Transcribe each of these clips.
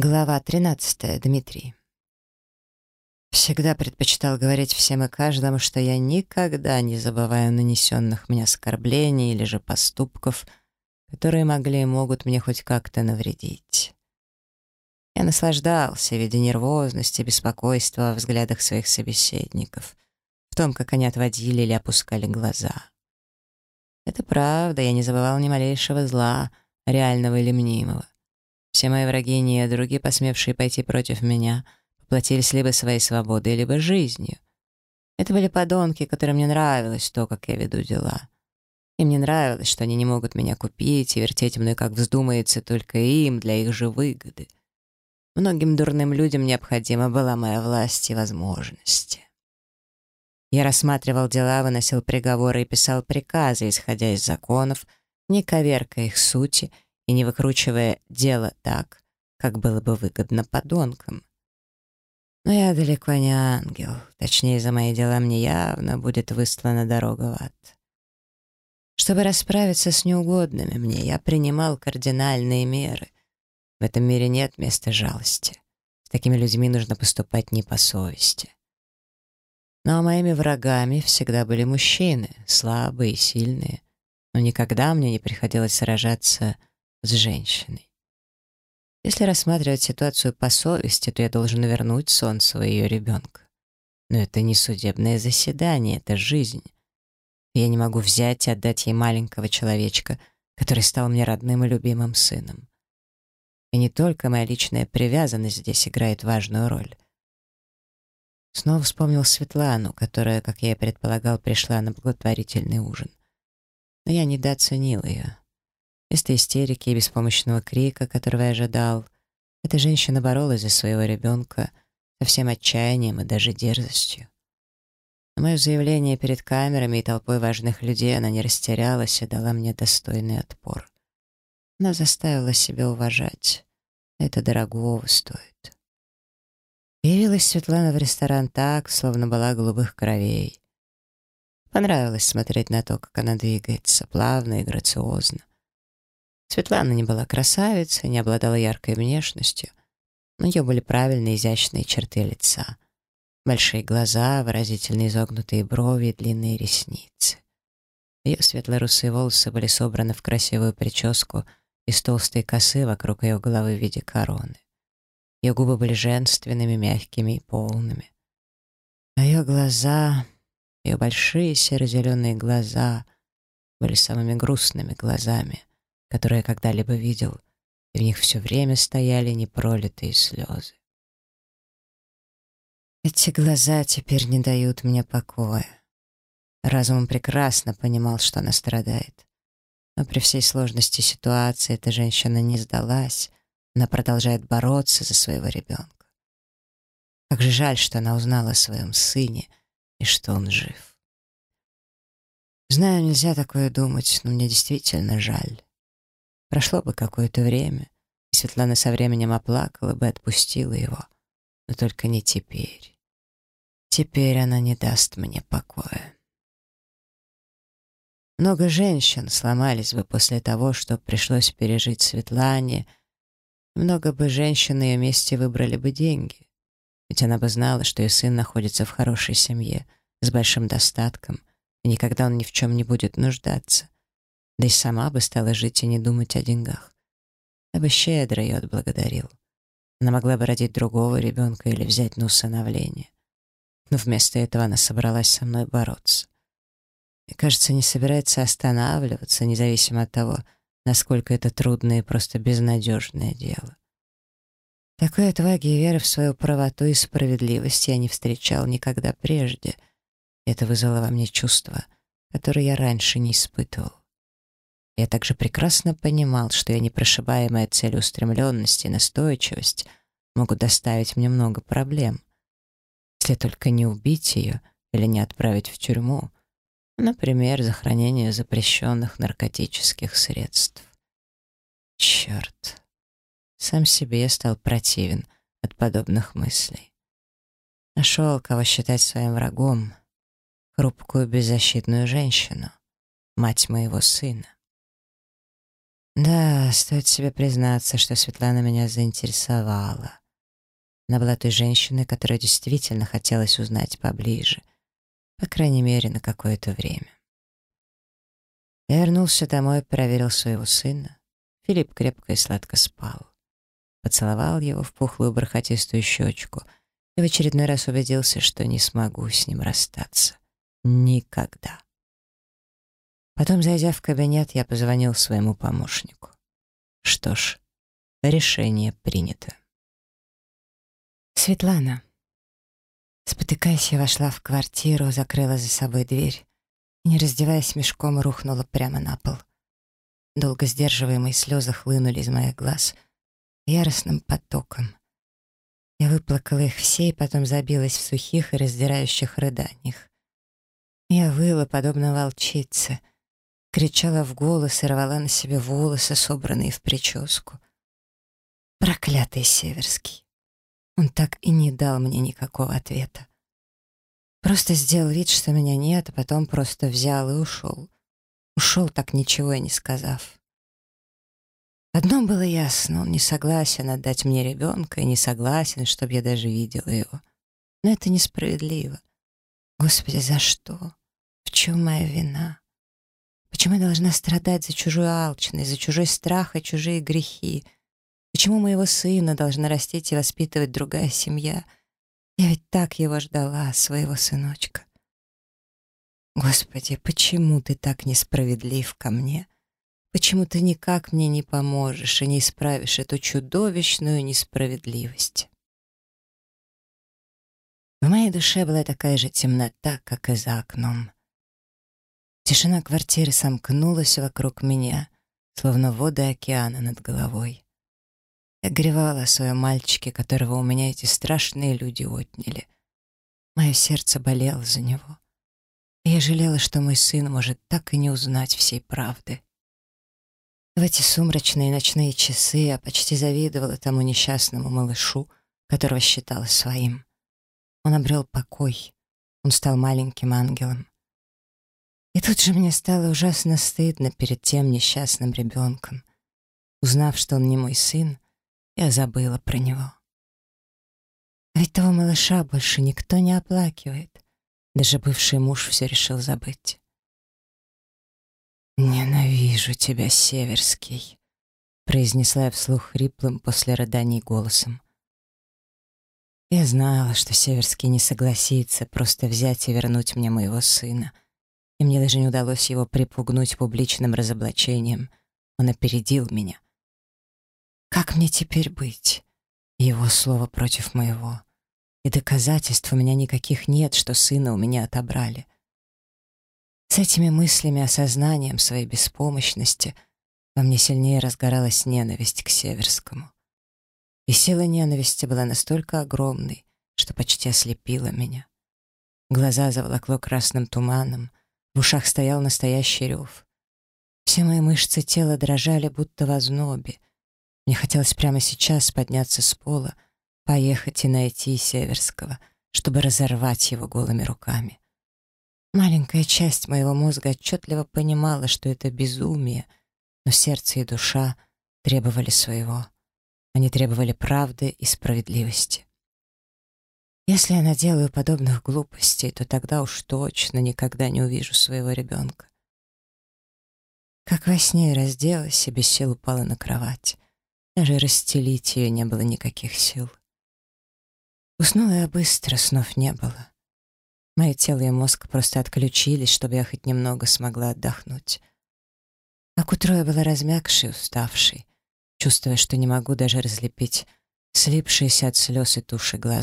Глава 13. Дмитрий. Всегда предпочитал говорить всем и каждому, что я никогда не забываю нанесенных мне оскорблений или же поступков, которые могли и могут мне хоть как-то навредить. Я наслаждался, видя нервозность и беспокойство во взглядах своих собеседников, в том, как они отводили или опускали глаза. Это правда, я не забывал ни малейшего зла, реального или мнимого. Все мои враги и недруги, посмевшие пойти против меня, поплатились либо своей свободой, либо жизнью. Это были подонки, которым не нравилось то, как я веду дела. Им не нравилось, что они не могут меня купить и вертеть мной, как вздумается, только им, для их и не выкручивая дело так, как было бы выгодно подонкам. Но я далеко не ангел. Точнее, за мои дела мне явно будет выслана дорога в ад. Чтобы расправиться с неугодными мне, я принимал кардинальные меры. В этом мире нет места жалости. С такими людьми нужно поступать не по совести. Но моими врагами всегда были мужчины, слабые и сильные. Но никогда мне не приходилось сражаться с с женщиной. Если рассматривать ситуацию по совести, то я должен вернуть Солнцеву ее ребенка. Но это не судебное заседание, это жизнь. Я не могу взять и отдать ей маленького человечка, который стал мне родным и любимым сыном. И не только моя личная привязанность здесь играет важную роль. Снова вспомнил Светлану, которая, как я и предполагал, пришла на благотворительный ужин. Но я недооценил ее. Вместо истерики и беспомощного крика, которого я ожидал, эта женщина боролась за своего ребенка со всем отчаянием и даже дерзостью. На мое заявление перед камерами и толпой важных людей она не растерялась и дала мне достойный отпор. Она заставила себя уважать. Это дорогого стоит. Явилась Светлана в ресторан так, словно была голубых кровей. Понравилось смотреть на то, как она двигается, плавно и грациозно. Светлана не была красавицей, не обладала яркой внешностью. У нее были правильные изящные черты лица. Большие глаза, выразительно изогнутые брови и длинные ресницы. Ее светло-русые волосы были собраны в красивую прическу из толстой косы вокруг ее головы в виде короны. Ее губы которые когда-либо видел, и в них все время стояли непролитые слезы. Эти глаза теперь не дают мне покоя. Разум прекрасно понимал, что она страдает. Но при всей сложности ситуации эта женщина не сдалась, она продолжает бороться за своего ребенка. Как же жаль, что она узнала о своем сыне и что он жив. Знаю, нельзя такое думать, но мне действительно жаль. Прошло бы какое-то время, и Светлана со временем оплакала бы, и отпустила его. Но только не теперь. Теперь она не даст мне покоя. Много женщин сломались бы после того, что пришлось пережить Светлане. Много бы женщин на ее месте выбрали бы деньги. Ведь она бы знала, что ее сын находится в хорошей семье, с большим достатком, и никогда он ни в чем не будет нуждаться. да и сама бы стала жить и не думать о деньгах. Я бы щедро ее отблагодарил. Она могла бы родить другого ребенка или взять на усыновление. Но вместо этого она собралась со мной бороться. И, кажется, не собирается останавливаться, независимо от того, насколько это трудное и просто безнадежное дело. Такой отваги и веры в свою правоту и справедливость Я также прекрасно понимал, что я непрошибаемая целеустремленность и настойчивость могут доставить мне много проблем. Если только не убить ее или не отправить в тюрьму, например, за хранение запрещенных наркотических средств. Черт. Сам себе я стал противен от подобных мыслей. Нашел, кого считать своим врагом, хрупкую беззащитную женщину, мать моего сына. Да, стоит себе признаться, что Светлана меня заинтересовала. Она была той женщиной, которую действительно хотелось узнать поближе, по крайней мере, на какое-то время. Я вернулся домой, проверил своего сына. Филипп крепко и сладко спал. Поцеловал его в пухлую бархатистую щечку и в очередной раз убедился, что не смогу с ним расстаться. Никогда. Потом, зайдя в кабинет, я позвонил своему помощнику. Что ж, решение принято. Светлана. Спотыкаясь, я вошла в квартиру, закрыла за собой дверь и, не раздеваясь мешком, рухнула прямо на пол. Долго сдерживаемые слезы хлынули из моих глаз яростным потоком. Я выплакала их все и потом забилась в сухих и раздирающих рыданиях. Я выла, подобно волчице — кричала в голос и рвала на себе волосы, собранные в прическу. Проклятый Северский. Он так и не дал мне никакого ответа. Просто сделал вид, что меня нет, а потом просто взял и ушел. Ушел, так ничего и не сказав. Одно было ясно, он не согласен отдать мне ребенка и не согласен, чтобы я даже видела его. Но это несправедливо. Господи, за что? В чем моя вина? Почему я должна страдать за чужую алчность, за чужой страх и чужие грехи? Почему моего сына должна растить и воспитывать другая семья? Я ведь так его ждала, своего сыночка. Господи, почему ты так несправедлив ко мне? Почему ты никак мне не поможешь и не исправишь эту чудовищную несправедливость? В моей душе была такая же темнота, как и за окном. Тишина квартиры сомкнулась вокруг меня, словно воды океана над головой. Я горевала о своем мальчике, которого у меня эти страшные люди отняли. Мое сердце болело за него. И я жалела, что мой сын может так и не узнать всей правды. В эти сумрачные ночные часы я почти завидовала тому несчастному малышу, которого считала своим. Он обрел покой, он стал маленьким ангелом. И тут же мне стало ужасно стыдно перед тем несчастным ребенком. Узнав, что он не мой сын, я забыла про него. Ведь того малыша больше никто не оплакивает. Даже бывший муж все решил забыть. «Ненавижу тебя, Северский», — произнесла я вслух хриплым после рыданий голосом. Я знала, что Северский не согласится просто взять и вернуть мне моего сына — и мне даже не удалось его припугнуть публичным разоблачением. Он опередил меня. Как мне теперь быть? Его слово против моего. И доказательств у меня никаких нет, что сына у меня отобрали. С этими мыслями, осознанием своей беспомощности во мне сильнее разгоралась ненависть к Северскому. И сила ненависти была настолько огромной, что почти ослепила меня. Глаза заволокло красным туманом — в ушах стоял настоящий рев. Все мои мышцы тела дрожали, будто в ознобе. Мне хотелось прямо сейчас подняться с пола, поехать и найти Северского, чтобы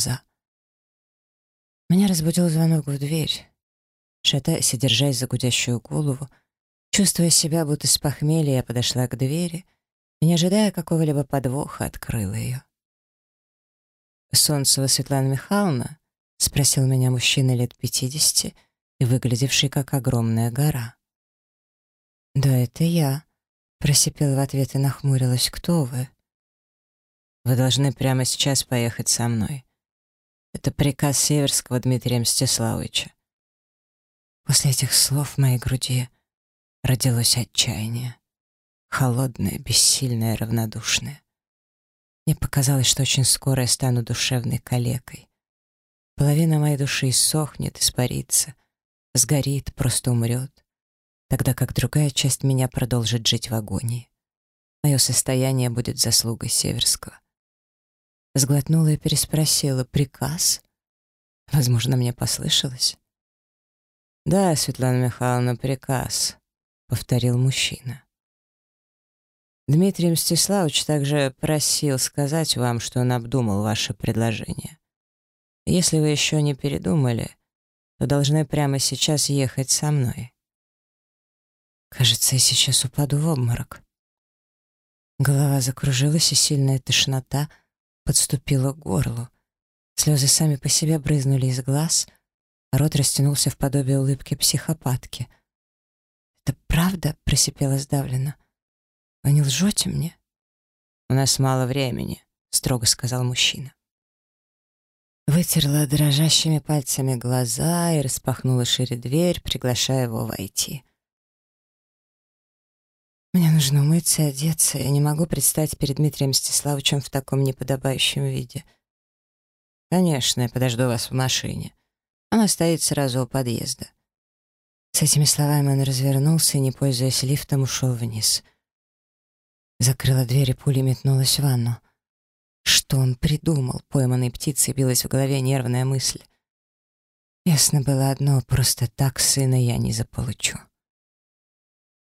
разорвать его голыми руками. Маленькая часть моего мозга отчетливо понимала, что это безумие, но сердце и душа требовали своего. Они требовали правды и справедливости. Если я наделаю подобных глупостей, то тогда уж точно никогда не увижу своего ребенка. Как во сне разделась и без сил упала на кровать. Даже расстелить ее не было никаких сил. Уснула я быстро, снов не было. Мое тело и мозг просто отключились, чтобы я хоть немного смогла отдохнуть. А к утру я была размягшей, уставшей, чувствуя, что не могу даже разлепить слипшиеся от слез и туши глаза. Меня разбудил звонок в дверь. Шатаясь и держась за гудящую голову, чувствуя себя будто с похмелья, я подошла к двери и, не ожидая какого-либо подвоха, открыла ее. «Солнцева Светлана Михайловна?» — спросил меня мужчина лет пятидесяти и выглядевший как огромная гора. «Да, это я», — просипела в ответ и нахмурилась. «Кто вы?» «Вы должны прямо сейчас поехать со мной. Это приказ Северского Дмитрия Мстиславовича. После этих слов в моей груди родилось отчаяние. холодная, бессильная, равнодушная. Мне показалось, что очень скоро я стану душевной калекой. Половина моей души иссохнет, испарится, сгорит, просто умрет, тогда как другая часть меня продолжит жить в агонии. Мое состояние будет заслугой Северского. Сглотнула и переспросила «Приказ?» Возможно, мне послышалось. «Да, Светлана Михайловна, приказ», — повторил мужчина. Дмитрий Мстиславович также просил сказать вам, что он обдумал ваше предложение. Если вы еще не передумали, то должны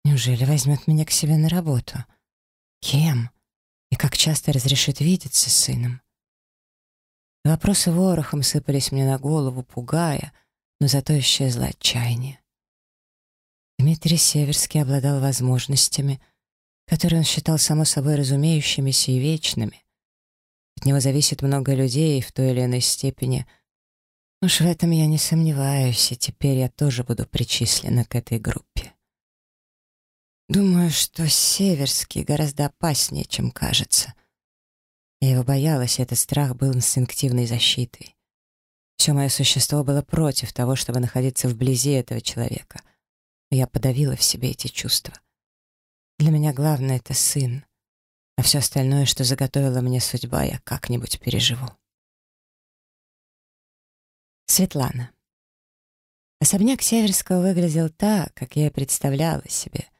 прямо сейчас ехать со мной. Кажется, я сейчас упаду в обморок. Голова закружилась, и сильная тошнота подступила к горлу. Слезы сами по себе брызнули из глаз, а рот растянулся в подобие улыбки психопатки. «Это правда?» — просипела сдавленно. «Вы не лжете мне?» «У нас мало времени», — строго сказал мужчина. Вытерла дрожащими пальцами глаза и распахнула шире дверь, приглашая его войти. «Мне нужно умыться и одеться. Я не могу предстать перед Дмитрием Мстиславовичем в таком неподобающем виде». «Конечно, я подожду вас в машине. Она стоит сразу у подъезда». С этими словами он развернулся и, не пользуясь лифтом, ушел вниз. Закрыла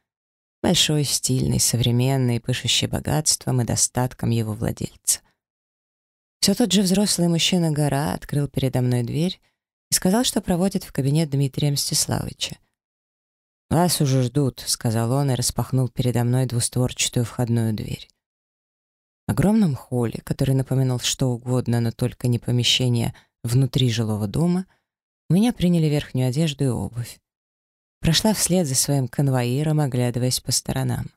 большой, стильный, современный, пышущий богатством и достатком его владельца. Все тот же взрослый мужчина гора открыл передо мной дверь и сказал, что проводит в кабинет Дмитрия Мстиславовича. «Вас уже ждут», — сказал он и распахнул передо мной двустворчатую входную дверь. В огромном холле, который напоминал что угодно, но только не помещение внутри жилого дома, у меня приняли верхнюю одежду и обувь. Прошла вслед за своим конвоиром, оглядываясь по сторонам.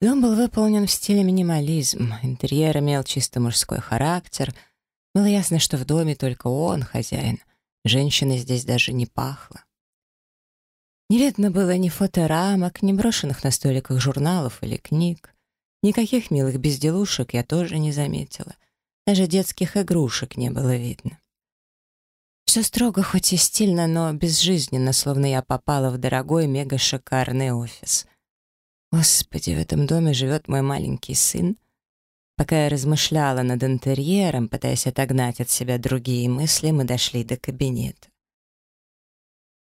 Дом был выполнен в стиле минимализм, интерьер имел чисто мужской характер, было ясно, что в доме только он хозяин, женщины здесь даже не пахло. Не видно было ни фоторамок, ни брошенных на столиках журналов или книг. Никаких милых безделушек я тоже не заметила. Даже детских игрушек не было видно. Все строго, хоть и стильно, но безжизненно, словно я попала в дорогой, мега-шикарный офис. Господи, в этом доме живет мой маленький сын. Пока я размышляла над интерьером, пытаясь отогнать от себя другие мысли, мы дошли до кабинета.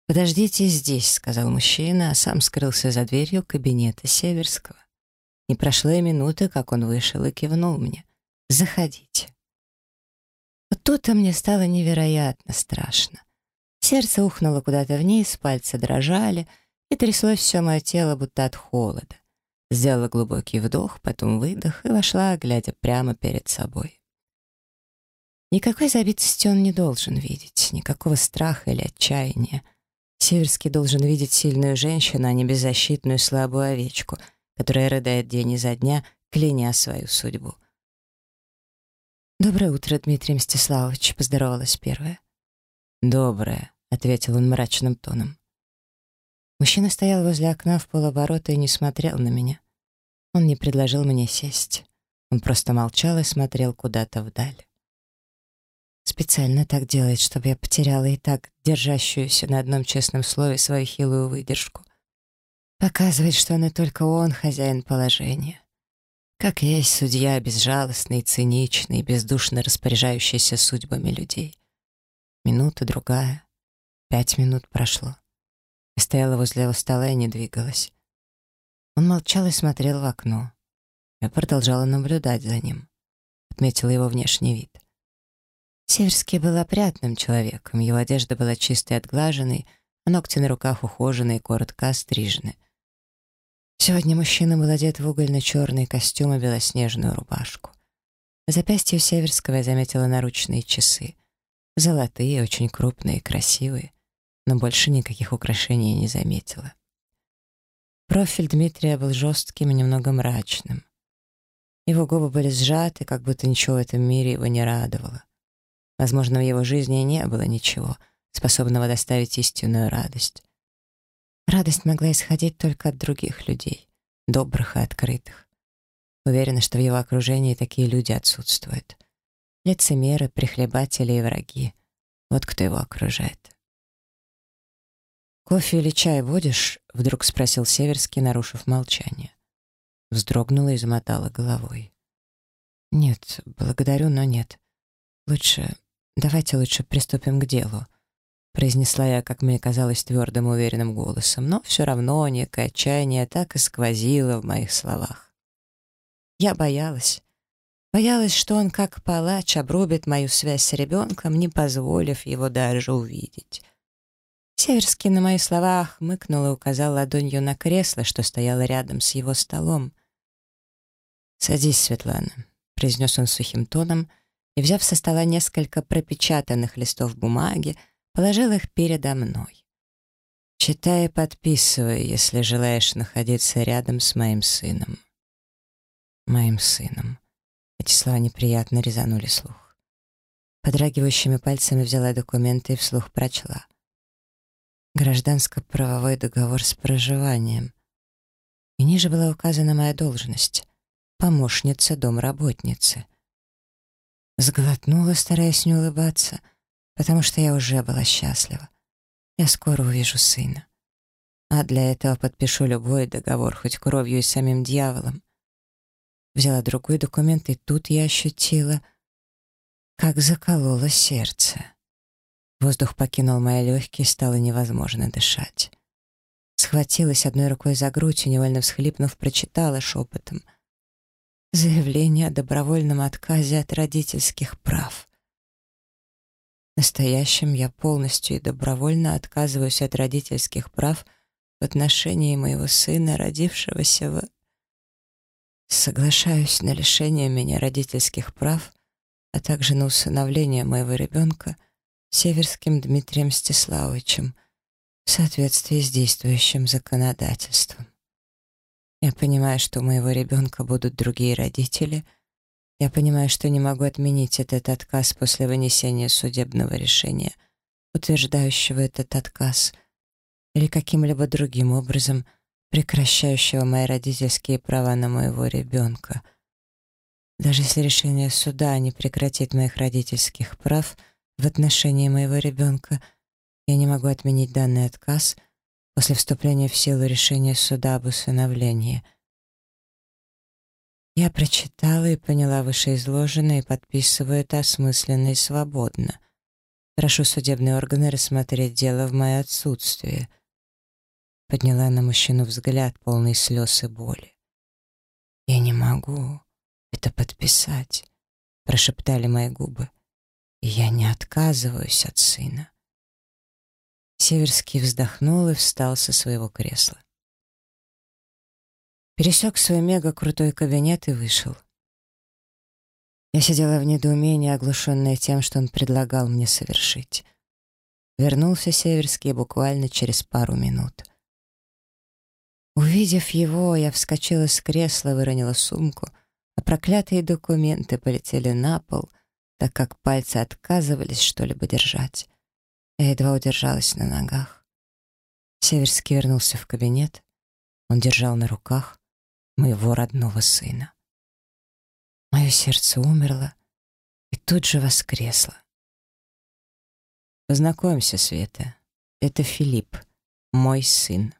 «Подождите здесь», — сказал мужчина, а сам скрылся за дверью кабинета Северского. Не прошло и минуты, как он вышел и кивнул мне. «Заходите». Вот тут-то мне стало невероятно страшно. Сердце ухнуло куда-то вниз, пальцы дрожали, и тряслось все мое тело, будто от холода. Сделала глубокий вдох, потом выдох и вошла, глядя прямо перед собой. Никакой забитости он не должен видеть, никакого страха или отчаяния. Северский должен видеть сильную женщину, а не беззащитную слабую овечку — которая рыдает день изо дня, кляня свою судьбу. «Доброе утро, Дмитрий Мстиславович», — поздоровалась первая. «Доброе», — ответил он мрачным тоном. Мужчина стоял возле окна в полоборота и не смотрел на меня. Он не предложил мне сесть. Он просто молчал и смотрел куда-то вдаль. Специально так делает, чтобы я потеряла и так держащуюся на одном честном слове свою хилую выдержку. Показывает, что он и только он хозяин положения. Как есть судья, безжалостный, циничный, бездушно распоряжающийся судьбами людей. Минута, другая. Пять минут прошло. Я стояла возле его стола и не двигалась. Он молчал и смотрел в окно. Я продолжала наблюдать за ним. Отметила его внешний вид. Северский был опрятным человеком, его одежда была чистой и отглаженной, а ногти на руках ухоженные и коротко острижены. Сегодня мужчина был одет в угольно-черный костюм и белоснежную рубашку. На запястье у Северского я заметила наручные часы. Золотые, очень крупные, красивые, но больше никаких украшений не заметила. Профиль Дмитрия был жестким и немного мрачным. Его губы были сжаты, как будто ничего в этом мире его не радовало. Возможно, в его жизни не было ничего, способного доставить истинную радость. Радость могла исходить только от других людей, добрых и открытых. Уверена, что в его окружении такие люди отсутствуют. Лицемеры, прихлебатели и враги. Вот кто его окружает. «Кофе или чай будешь?» — вдруг спросил Северский, нарушив молчание. Вздрогнула и замотала головой. «Нет, благодарю, но нет. Лучше... Давайте лучше приступим к делу произнесла я, как мне казалось, твердым уверенным голосом, но все равно некое отчаяние так и сквозило в моих словах. Я боялась. Боялась, что он, как палач, обрубит мою связь с ребенком, не позволив его даже увидеть. Северский на мои слова хмыкнул и указал ладонью на кресло, что стояло рядом с его столом. «Садись, Светлана», — произнес он сухим тоном, и, взяв со стола несколько пропечатанных листов бумаги, положил их передо мной. «Читай и подписывай, если желаешь находиться рядом с моим сыном». «Моим сыном». Эти слова неприятно резанули слух. Подрагивающими пальцами взяла документы и вслух прочла. Гражданско-правовой договор с проживанием. И ниже была указана моя должность — помощница домработницы. Сглотнула, стараясь не улыбаться — потому что я уже была счастлива. Я скоро увижу сына. А для этого подпишу любой договор, хоть кровью и самим дьяволом. Взяла другой документ, и тут я ощутила, как закололо сердце. Воздух покинул мои легкие, стало невозможно дышать. Схватилась одной рукой за грудь и, невольно всхлипнув, прочитала шепотом. Заявление о добровольном отказе от родительских прав. Настоящим я полностью и добровольно отказываюсь от родительских прав в отношении моего сына, родившегося в... Соглашаюсь на лишение меня родительских прав, а также на усыновление моего ребенка Северским Дмитрием Стеславовичем в соответствии с действующим законодательством. Я понимаю, что у моего ребенка будут другие родители — я понимаю, что не могу отменить этот отказ после вынесения судебного решения, утверждающего этот отказ, или каким-либо другим образом прекращающего мои родительские права на моего ребенка. Даже если решение суда не прекратит моих родительских прав в отношении моего ребенка, я не могу отменить данный отказ после вступления в силу решения суда об усыновлении — я прочитала и поняла вышеизложенное и подписываю это осмысленно и свободно. Прошу судебные органы рассмотреть дело в мое отсутствие. Подняла на мужчину взгляд, полный слез и боли. «Я не могу это подписать», — прошептали мои губы. «И я не отказываюсь от сына». Северский вздохнул и встал со своего кресла. Пересек свой мега-крутой кабинет и вышел. Я сидела в недоумении, оглушенная тем, что он предлагал мне совершить. Вернулся Северский буквально через пару минут. Увидев его, я вскочила с кресла, выронила сумку, а проклятые документы полетели на пол, так как пальцы отказывались что-либо